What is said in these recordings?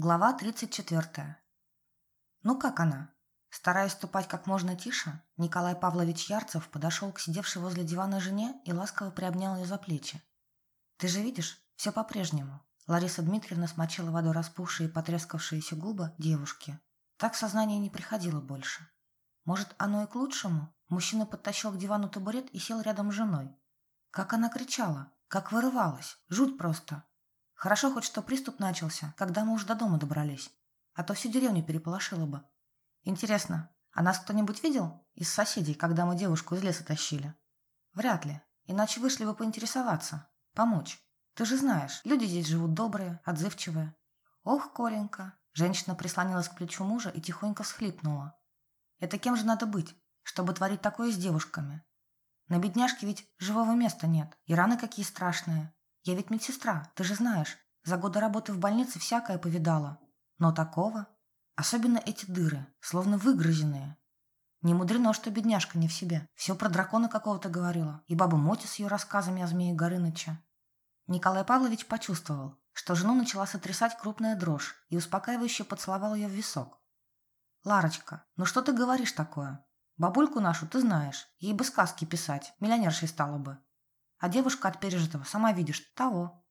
Глава 34. Ну как она? Стараясь ступать как можно тише, Николай Павлович Ярцев подошел к сидевшей возле дивана жене и ласково приобнял ее за плечи. «Ты же видишь, все по-прежнему». Лариса Дмитриевна смочила водой распухшие и потрескавшиеся губы девушки. Так сознание не приходило больше. Может, оно и к лучшему? Мужчина подтащил к дивану табурет и сел рядом с женой. Как она кричала, как вырывалась, жуть просто. Хорошо хоть что приступ начался, когда мы уже до дома добрались. А то всю деревню переполошило бы. Интересно, а нас кто-нибудь видел из соседей, когда мы девушку из леса тащили? Вряд ли. Иначе вышли бы поинтересоваться, помочь. Ты же знаешь, люди здесь живут добрые, отзывчивые. Ох, Коленька. Женщина прислонилась к плечу мужа и тихонько всхлипнула. Это кем же надо быть, чтобы творить такое с девушками? На бедняжке ведь живого места нет, и раны какие страшные. Я ведь медсестра, ты же знаешь. За годы работы в больнице всякое повидала. Но такого... Особенно эти дыры, словно выгрызенные. Не мудрено, что бедняжка не в себе. Все про дракона какого-то говорила. И баба Моти с ее рассказами о змее Горыныча. Николай Павлович почувствовал, что жену начала сотрясать крупная дрожь и успокаивающе поцеловал ее в висок. «Ларочка, ну что ты говоришь такое? Бабульку нашу ты знаешь. Ей бы сказки писать, миллионершей стала бы. А девушка от пережитого, сама видишь, того.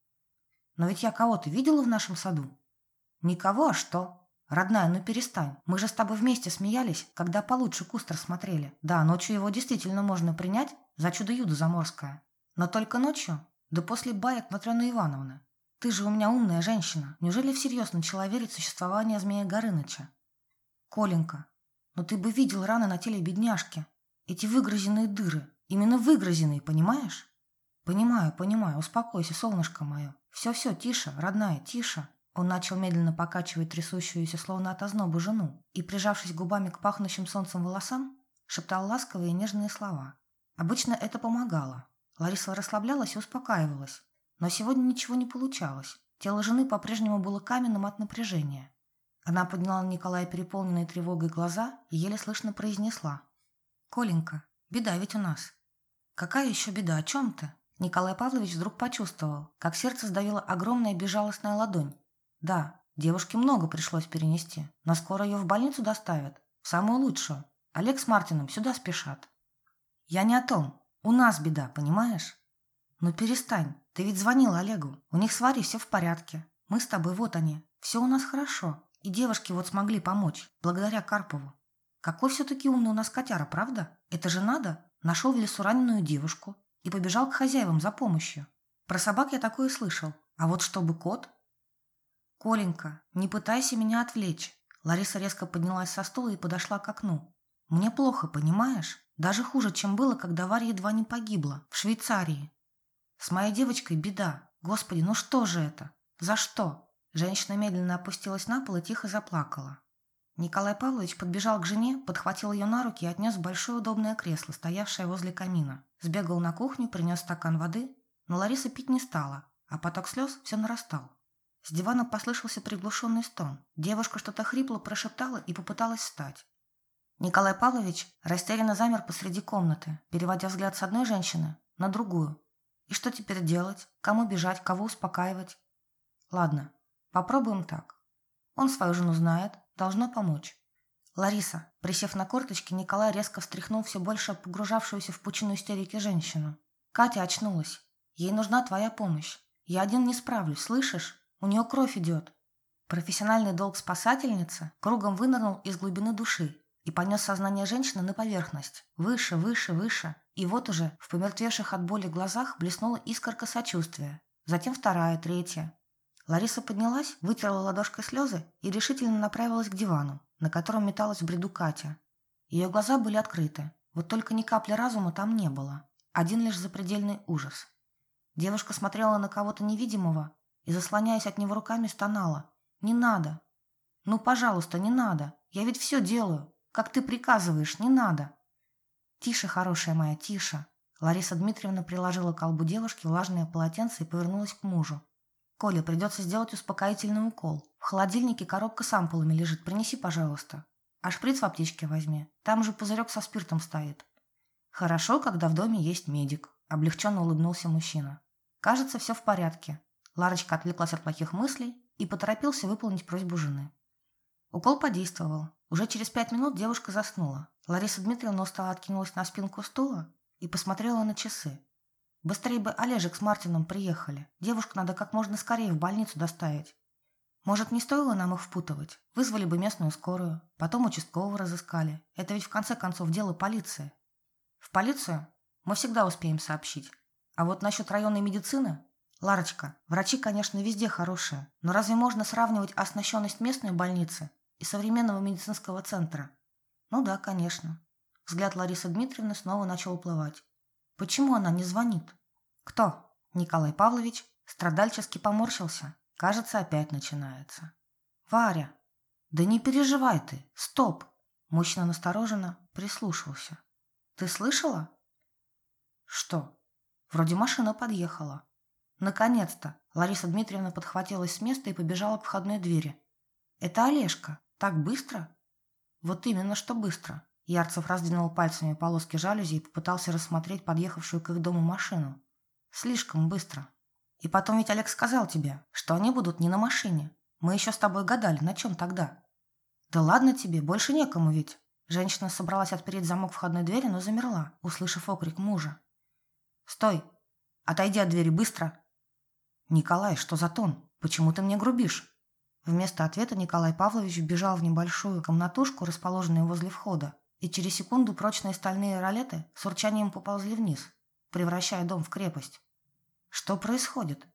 Но ведь я кого-то видела в нашем саду? Никого, а что? Родная, ну перестань. Мы же с тобой вместе смеялись, когда получше кустер смотрели. Да, ночью его действительно можно принять за чудо-юдо заморское. Но только ночью, да после баек Матрёны Ивановны. Ты же у меня умная женщина. Неужели всерьез начала верить в существование змея Горыныча? Коленька, ну ты бы видел раны на теле бедняжки. Эти выгрызенные дыры. Именно выгрызенные, понимаешь? «Понимаю, понимаю. Успокойся, солнышко мое. Все-все, тише, родная, тише». Он начал медленно покачивать трясущуюся, словно от ознобу, жену и, прижавшись губами к пахнущим солнцем волосам, шептал ласковые и нежные слова. Обычно это помогало. Лариса расслаблялась и успокаивалась. Но сегодня ничего не получалось. Тело жены по-прежнему было каменным от напряжения. Она подняла на Николая переполненные тревогой глаза и еле слышно произнесла. «Коленька, беда ведь у нас». «Какая еще беда? О чем ты?» Николай Павлович вдруг почувствовал, как сердце сдавило огромная безжалостная ладонь. Да, девушке много пришлось перенести, но скоро ее в больницу доставят, в самую лучшую. Олег с Мартином сюда спешат. Я не о том. У нас беда, понимаешь? Ну перестань, ты ведь звонил Олегу. У них с Варей все в порядке. Мы с тобой, вот они. Все у нас хорошо. И девушки вот смогли помочь, благодаря Карпову. Какой все-таки умный у нас котяра, правда? Это же надо. Нашел в лесу раненую девушку, и побежал к хозяевам за помощью. Про собак я такое слышал. А вот чтобы кот... «Коленька, не пытайся меня отвлечь». Лариса резко поднялась со стула и подошла к окну. «Мне плохо, понимаешь? Даже хуже, чем было, когда Варя едва не погибла. В Швейцарии. С моей девочкой беда. Господи, ну что же это? За что?» Женщина медленно опустилась на пол и тихо заплакала. Николай Павлович подбежал к жене, подхватил ее на руки и отнес в большое удобное кресло, стоявшее возле камина. Сбегал на кухню, принес стакан воды, но Лариса пить не стала, а поток слез все нарастал. С дивана послышался приглушенный стон. Девушка что-то хрипло прошептала и попыталась встать. Николай Павлович растерянно замер посреди комнаты, переводя взгляд с одной женщины на другую. И что теперь делать? Кому бежать? Кого успокаивать? Ладно, попробуем так. Он свою жену знает, должно помочь. Лариса, присев на корточки, Николай резко встряхнул все больше погружавшуюся в пучину истерики женщину. Катя очнулась. Ей нужна твоя помощь. Я один не справлюсь, слышишь? У нее кровь идет. Профессиональный долг спасательницы кругом вынырнул из глубины души и понес сознание женщины на поверхность. Выше, выше, выше. И вот уже в помертвевших от боли глазах блеснула искорка сочувствия. Затем вторая, третья. Лариса поднялась, вытерла ладошкой слезы и решительно направилась к дивану, на котором металась в бреду Катя. Ее глаза были открыты, вот только ни капли разума там не было. Один лишь запредельный ужас. Девушка смотрела на кого-то невидимого и, заслоняясь от него руками, стонала. «Не надо! Ну, пожалуйста, не надо! Я ведь все делаю! Как ты приказываешь, не надо!» «Тише, хорошая моя, тише!» Лариса Дмитриевна приложила к колбу девушки влажное полотенце и повернулась к мужу. «Коля, придется сделать успокоительный укол. В холодильнике коробка с ампулами лежит. Принеси, пожалуйста. А шприц в аптечке возьми. Там же пузырек со спиртом стоит». «Хорошо, когда в доме есть медик», – облегченно улыбнулся мужчина. «Кажется, все в порядке». Ларочка отвлеклась от плохих мыслей и поторопился выполнить просьбу жены. Укол подействовал. Уже через пять минут девушка заснула. Лариса Дмитриевна устало откинулась на спинку стула и посмотрела на часы. Быстрее бы Олежек с Мартином приехали. Девушку надо как можно скорее в больницу доставить. Может, не стоило нам их впутывать? Вызвали бы местную скорую, потом участкового разыскали. Это ведь в конце концов дело полиции. В полицию мы всегда успеем сообщить. А вот насчет районной медицины... Ларочка, врачи, конечно, везде хорошие, но разве можно сравнивать оснащенность местной больницы и современного медицинского центра? Ну да, конечно. Взгляд Ларисы Дмитриевны снова начал уплывать. Почему она не звонит? Кто? Николай Павлович страдальчески поморщился. Кажется, опять начинается. Варя! Да не переживай ты! Стоп! Мужчина настороженно прислушался. Ты слышала? Что? Вроде машина подъехала. Наконец-то! Лариса Дмитриевна подхватилась с места и побежала к входной двери. Это Олежка. Так быстро? Вот именно, что быстро. Ярцев раздвинул пальцами полоски жалюзи и попытался рассмотреть подъехавшую к их дому машину. Слишком быстро. И потом ведь Олег сказал тебе, что они будут не на машине. Мы еще с тобой гадали, на чем тогда? Да ладно тебе, больше некому ведь. Женщина собралась отпереть замок входной двери, но замерла, услышав окрик мужа. «Стой! Отойди от двери, быстро!» «Николай, что за тон? Почему ты мне грубишь?» Вместо ответа Николай Павлович бежал в небольшую комнатушку, расположенную возле входа, и через секунду прочные стальные ролеты с урчанием поползли вниз, превращая дом в крепость. Что происходит?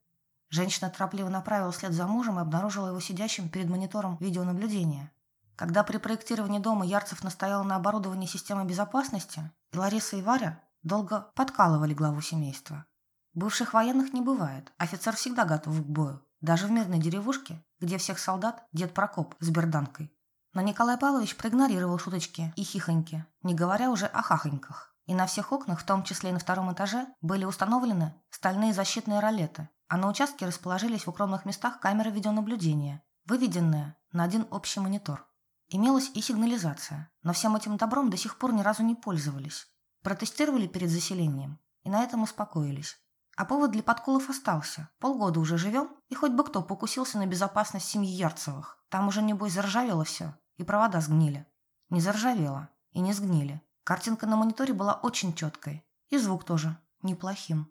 Женщина торопливо направилась вслед за мужем и обнаружила его сидящим перед монитором видеонаблюдения. Когда при проектировании дома Ярцев настоял на оборудовании системы безопасности, и Лариса и Варя долго подкалывали главу семейства. Бывших военных не бывает, офицер всегда готов к бою, даже в мирной деревушке, где всех солдат дед Прокоп с берданкой. Но Николай Павлович проигнорировал шуточки и хихоньки, не говоря уже о хахоньках. И на всех окнах, в том числе и на втором этаже, были установлены стальные защитные ролеты, а на участке расположились в укромных местах камеры видеонаблюдения, выведенные на один общий монитор. Имелась и сигнализация, но всем этим добром до сих пор ни разу не пользовались. Протестировали перед заселением и на этом успокоились. А повод для подколов остался. Полгода уже живем, и хоть бы кто покусился на безопасность семьи Ярцевых. Там уже, небось, заржавело все, и провода сгнили. Не заржавело, и не сгнили. Картинка на мониторе была очень четкой, и звук тоже неплохим.